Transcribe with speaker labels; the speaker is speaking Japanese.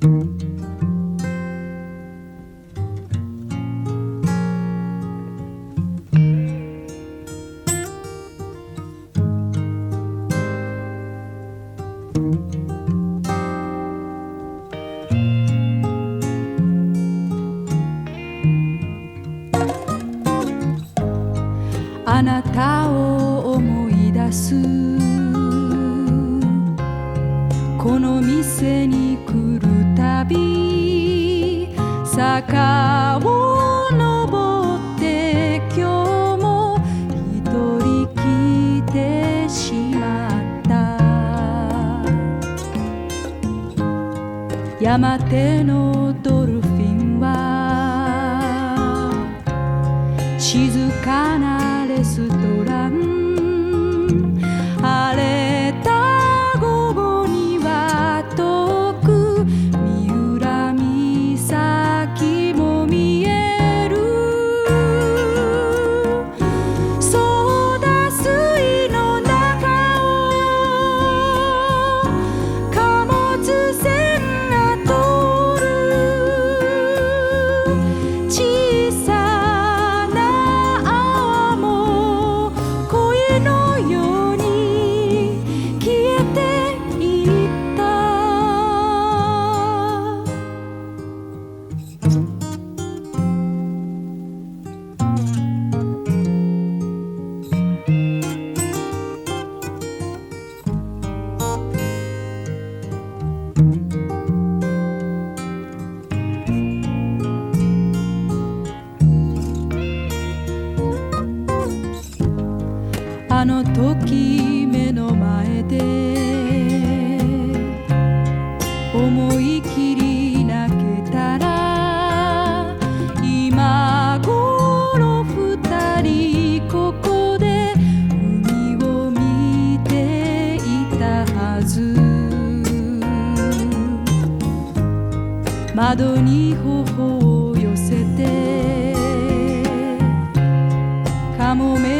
Speaker 1: あなたを思い出す。この店に坂を登って今日も一人来てしまった。山手のドルフィンは静かなレストあの時目の前で思い切り泣けたら今頃二人ここで海を見ていたはず。窓に頬を寄せてかもめ